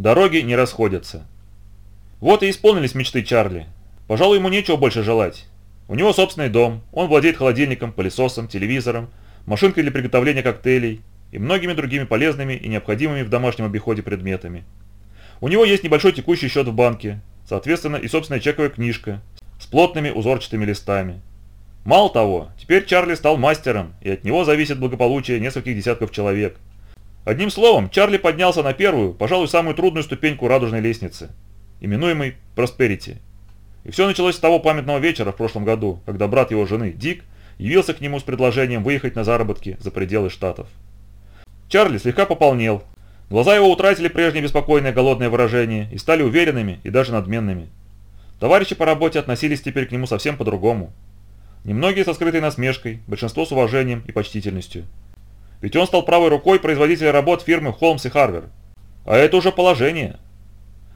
Дороги не расходятся. Вот и исполнились мечты Чарли. Пожалуй, ему нечего больше желать. У него собственный дом, он владеет холодильником, пылесосом, телевизором, машинкой для приготовления коктейлей и многими другими полезными и необходимыми в домашнем обиходе предметами. У него есть небольшой текущий счет в банке, соответственно и собственная чековая книжка с плотными узорчатыми листами. Мало того, теперь Чарли стал мастером, и от него зависит благополучие нескольких десятков человек. Одним словом, Чарли поднялся на первую, пожалуй, самую трудную ступеньку радужной лестницы, именуемой Просперити. И все началось с того памятного вечера в прошлом году, когда брат его жены, Дик, явился к нему с предложением выехать на заработки за пределы Штатов. Чарли слегка пополнел. Глаза его утратили прежнее беспокойное голодное выражение и стали уверенными и даже надменными. Товарищи по работе относились теперь к нему совсем по-другому. Немногие со скрытой насмешкой, большинство с уважением и почтительностью. Ведь он стал правой рукой производителя работ фирмы Холмс и Харвер. А это уже положение.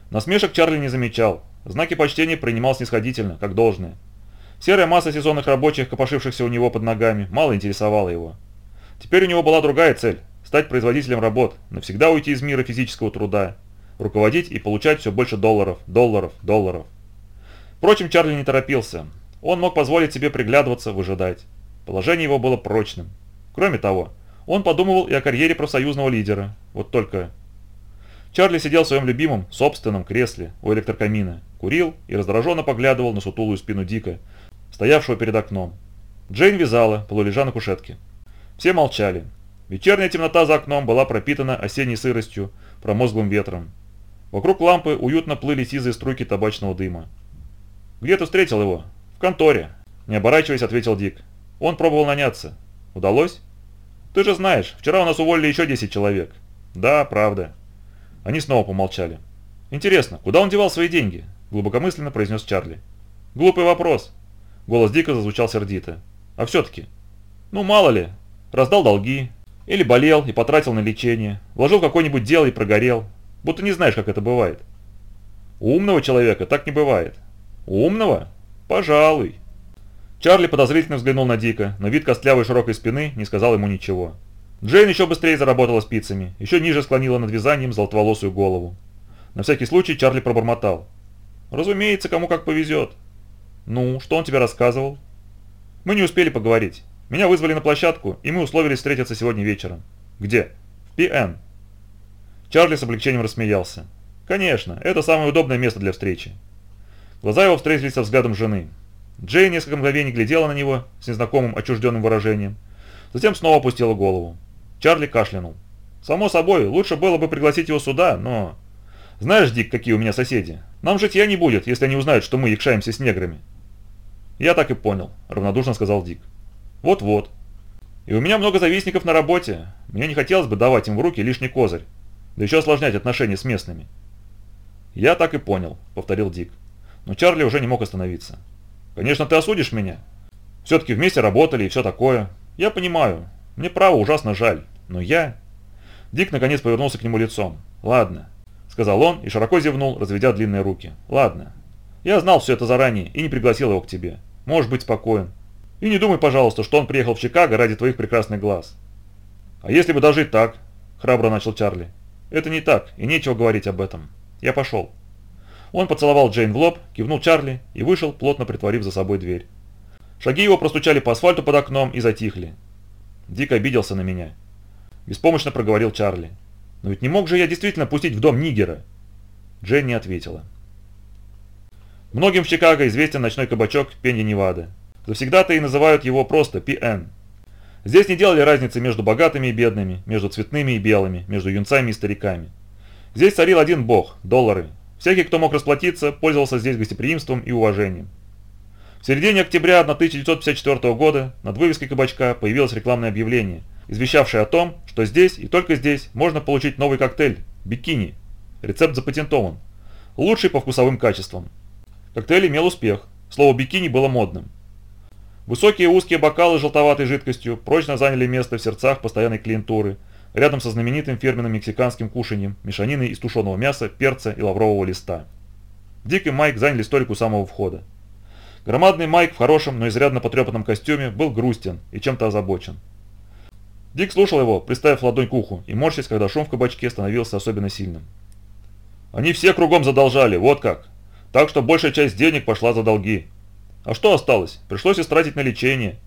Насмешек Чарли не замечал, знаки почтения принимал снисходительно, как должное. Серая масса сезонных рабочих, копошившихся у него под ногами, мало интересовала его. Теперь у него была другая цель – стать производителем работ, навсегда уйти из мира физического труда, руководить и получать все больше долларов, долларов, долларов. Впрочем, Чарли не торопился. Он мог позволить себе приглядываться, выжидать. Положение его было прочным. Кроме того, он подумывал и о карьере профсоюзного лидера. Вот только... Чарли сидел в своем любимом, собственном кресле у электрокамина, курил и раздраженно поглядывал на сутулую спину Дика, стоявшего перед окном. Джейн вязала, полулежа на кушетке. Все молчали. Вечерняя темнота за окном была пропитана осенней сыростью, промозглым ветром. Вокруг лампы уютно плыли сизые струйки табачного дыма. «Где ты встретил его?» «В конторе», – не оборачиваясь, ответил Дик. «Он пробовал наняться. Удалось?» «Ты же знаешь, вчера у нас уволили еще 10 человек». «Да, правда». Они снова помолчали. «Интересно, куда он девал свои деньги?» – глубокомысленно произнес Чарли. «Глупый вопрос». Голос Дика зазвучал сердито. «А все-таки?» «Ну, мало ли. Раздал долги. Или болел и потратил на лечение. Вложил какое-нибудь дело и прогорел. Будто не знаешь, как это бывает». «У умного человека так не бывает». «Умного? Пожалуй». Чарли подозрительно взглянул на Дика, но вид костлявой широкой спины не сказал ему ничего. Джейн еще быстрее заработала спицами, еще ниже склонила над вязанием золотоволосую голову. На всякий случай Чарли пробормотал. «Разумеется, кому как повезет». «Ну, что он тебе рассказывал?» «Мы не успели поговорить. Меня вызвали на площадку, и мы условились встретиться сегодня вечером». «Где?» «В ПН». Чарли с облегчением рассмеялся. «Конечно, это самое удобное место для встречи. Глаза его встретились со взглядом жены. Джей несколько мгновений глядела на него с незнакомым отчужденным выражением. Затем снова опустила голову. Чарли кашлянул. «Само собой, лучше было бы пригласить его сюда, но...» «Знаешь, Дик, какие у меня соседи? Нам житья не будет, если они узнают, что мы якшаемся с неграми». «Я так и понял», – равнодушно сказал Дик. «Вот-вот. И у меня много завистников на работе. Мне не хотелось бы давать им в руки лишний козырь, да еще осложнять отношения с местными». «Я так и понял», – повторил Дик но Чарли уже не мог остановиться. «Конечно, ты осудишь меня. Все-таки вместе работали и все такое. Я понимаю. Мне право ужасно жаль. Но я...» Дик наконец повернулся к нему лицом. «Ладно», — сказал он и широко зевнул, разведя длинные руки. «Ладно. Я знал все это заранее и не пригласил его к тебе. Можешь быть спокоен. И не думай, пожалуйста, что он приехал в Чикаго ради твоих прекрасных глаз». «А если бы даже и так?» — храбро начал Чарли. «Это не так, и нечего говорить об этом. Я пошел». Он поцеловал Джейн в лоб, кивнул Чарли и вышел, плотно притворив за собой дверь. Шаги его простучали по асфальту под окном и затихли. Дик обиделся на меня. Беспомощно проговорил Чарли. «Но ведь не мог же я действительно пустить в дом Нигера?» Джейн не ответила. Многим в Чикаго известен ночной кабачок Пенни Невада. Завсегда-то и называют его просто ПН. Здесь не делали разницы между богатыми и бедными, между цветными и белыми, между юнцами и стариками. Здесь царил один бог – доллары, Всякий, кто мог расплатиться, пользовался здесь гостеприимством и уважением. В середине октября 1954 года над вывеской кабачка появилось рекламное объявление, извещавшее о том, что здесь и только здесь можно получить новый коктейль – бикини. Рецепт запатентован. Лучший по вкусовым качествам. Коктейль имел успех. Слово «бикини» было модным. Высокие узкие бокалы с желтоватой жидкостью прочно заняли место в сердцах постоянной клиентуры – рядом со знаменитым фирменным мексиканским кушаньем, мешаниной из тушеного мяса, перца и лаврового листа. Дик и Майк заняли столик у самого входа. Громадный Майк в хорошем, но изрядно потрепанном костюме был грустен и чем-то озабочен. Дик слушал его, приставив ладонь к уху, и морщись, когда шум в кабачке становился особенно сильным. Они все кругом задолжали, вот как. Так что большая часть денег пошла за долги. А что осталось? Пришлось истратить на лечение.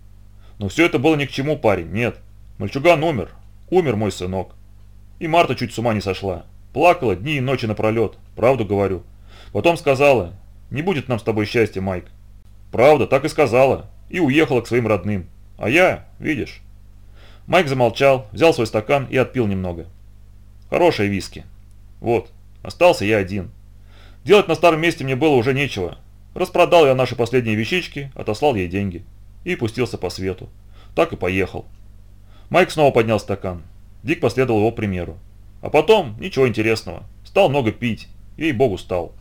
Но все это было ни к чему, парень, нет. Мальчуган умер. Умер мой сынок. И Марта чуть с ума не сошла. Плакала дни и ночи напролет, правду говорю. Потом сказала, не будет нам с тобой счастья, Майк. Правда, так и сказала. И уехала к своим родным. А я, видишь. Майк замолчал, взял свой стакан и отпил немного. Хорошие виски. Вот, остался я один. Делать на старом месте мне было уже нечего. Распродал я наши последние вещички, отослал ей деньги. И пустился по свету. Так и поехал. Майк снова поднял стакан. Дик последовал его примеру. А потом, ничего интересного. Стал много пить. Ей-богу, стал.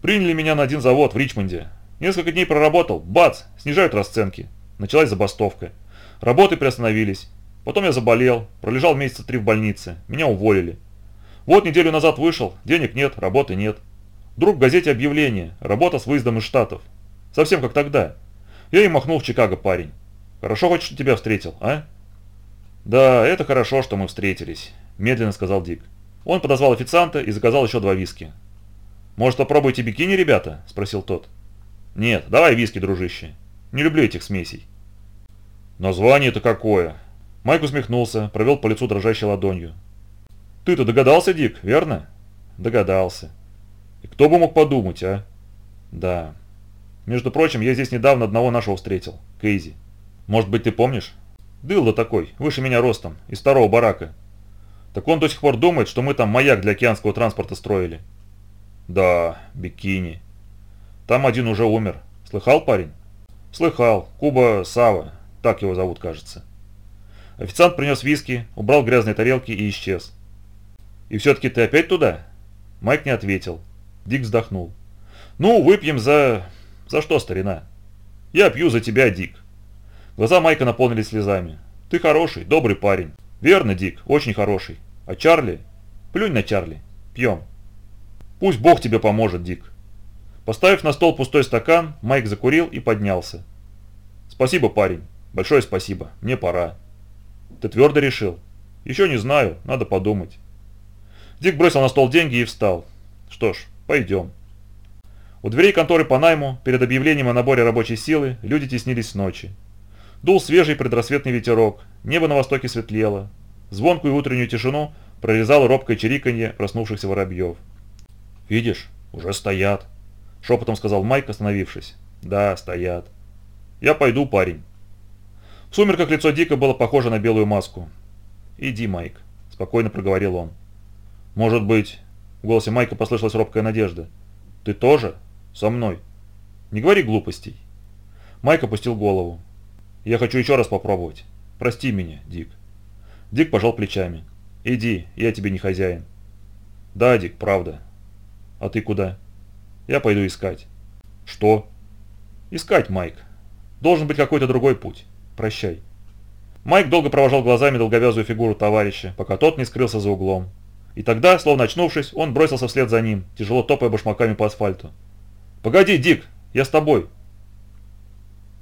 Приняли меня на один завод в Ричмонде. Несколько дней проработал. Бац! Снижают расценки. Началась забастовка. Работы приостановились. Потом я заболел. Пролежал месяца три в больнице. Меня уволили. Вот неделю назад вышел. Денег нет, работы нет. Вдруг в газете объявление. Работа с выездом из Штатов. Совсем как тогда. Я и махнул в Чикаго, парень. Хорошо хоть, что тебя встретил, а? Да, это хорошо, что мы встретились медленно сказал Дик. Он подозвал официанта и заказал еще два виски. «Может, попробуйте бикини, ребята?» – спросил тот. «Нет, давай виски, дружище. Не люблю этих смесей». «Название-то какое?» Майк усмехнулся, провел по лицу дрожащей ладонью. «Ты-то догадался, Дик, верно?» «Догадался. И кто бы мог подумать, а?» «Да. Между прочим, я здесь недавно одного нашего встретил, Кейзи. Может быть, ты помнишь? Дылда такой, выше меня ростом, из второго барака. Так он до сих пор думает, что мы там маяк для океанского транспорта строили. Да, бикини. Там один уже умер. Слыхал, парень? Слыхал. Куба Сава. Так его зовут, кажется. Официант принес виски, убрал грязные тарелки и исчез. «И все-таки ты опять туда?» Майк не ответил. Дик вздохнул. «Ну, выпьем за... За что, старина?» «Я пью за тебя, Дик». Глаза Майка наполнились слезами. «Ты хороший, добрый парень. Верно, Дик, очень хороший. А Чарли? Плюнь на Чарли. Пьем. Пусть Бог тебе поможет, Дик. Поставив на стол пустой стакан, Майк закурил и поднялся. Спасибо, парень. Большое спасибо. Мне пора. Ты твердо решил? Еще не знаю, надо подумать. Дик бросил на стол деньги и встал. Что ж, пойдем. У дверей конторы по найму, перед объявлением о наборе рабочей силы, люди теснились с ночи. Дул свежий предрассветный ветерок, небо на востоке светлело. Звонкую утреннюю тишину прорезало робкое чириканье проснувшихся воробьев. «Видишь, уже стоят», – шепотом сказал Майк, остановившись. «Да, стоят. Я пойду, парень». В сумерках лицо Дика было похоже на белую маску. «Иди, Майк», – спокойно проговорил он. «Может быть...» – в голосе Майка послышалась робкая надежда. «Ты тоже? Со мной? Не говори глупостей». Майк опустил голову. Я хочу еще раз попробовать. Прости меня, Дик». Дик пожал плечами. «Иди, я тебе не хозяин». «Да, Дик, правда». «А ты куда?» «Я пойду искать». «Что?» «Искать, Майк. Должен быть какой-то другой путь. Прощай». Майк долго провожал глазами долговязую фигуру товарища, пока тот не скрылся за углом. И тогда, словно очнувшись, он бросился вслед за ним, тяжело топая башмаками по асфальту. «Погоди, Дик, я с тобой!»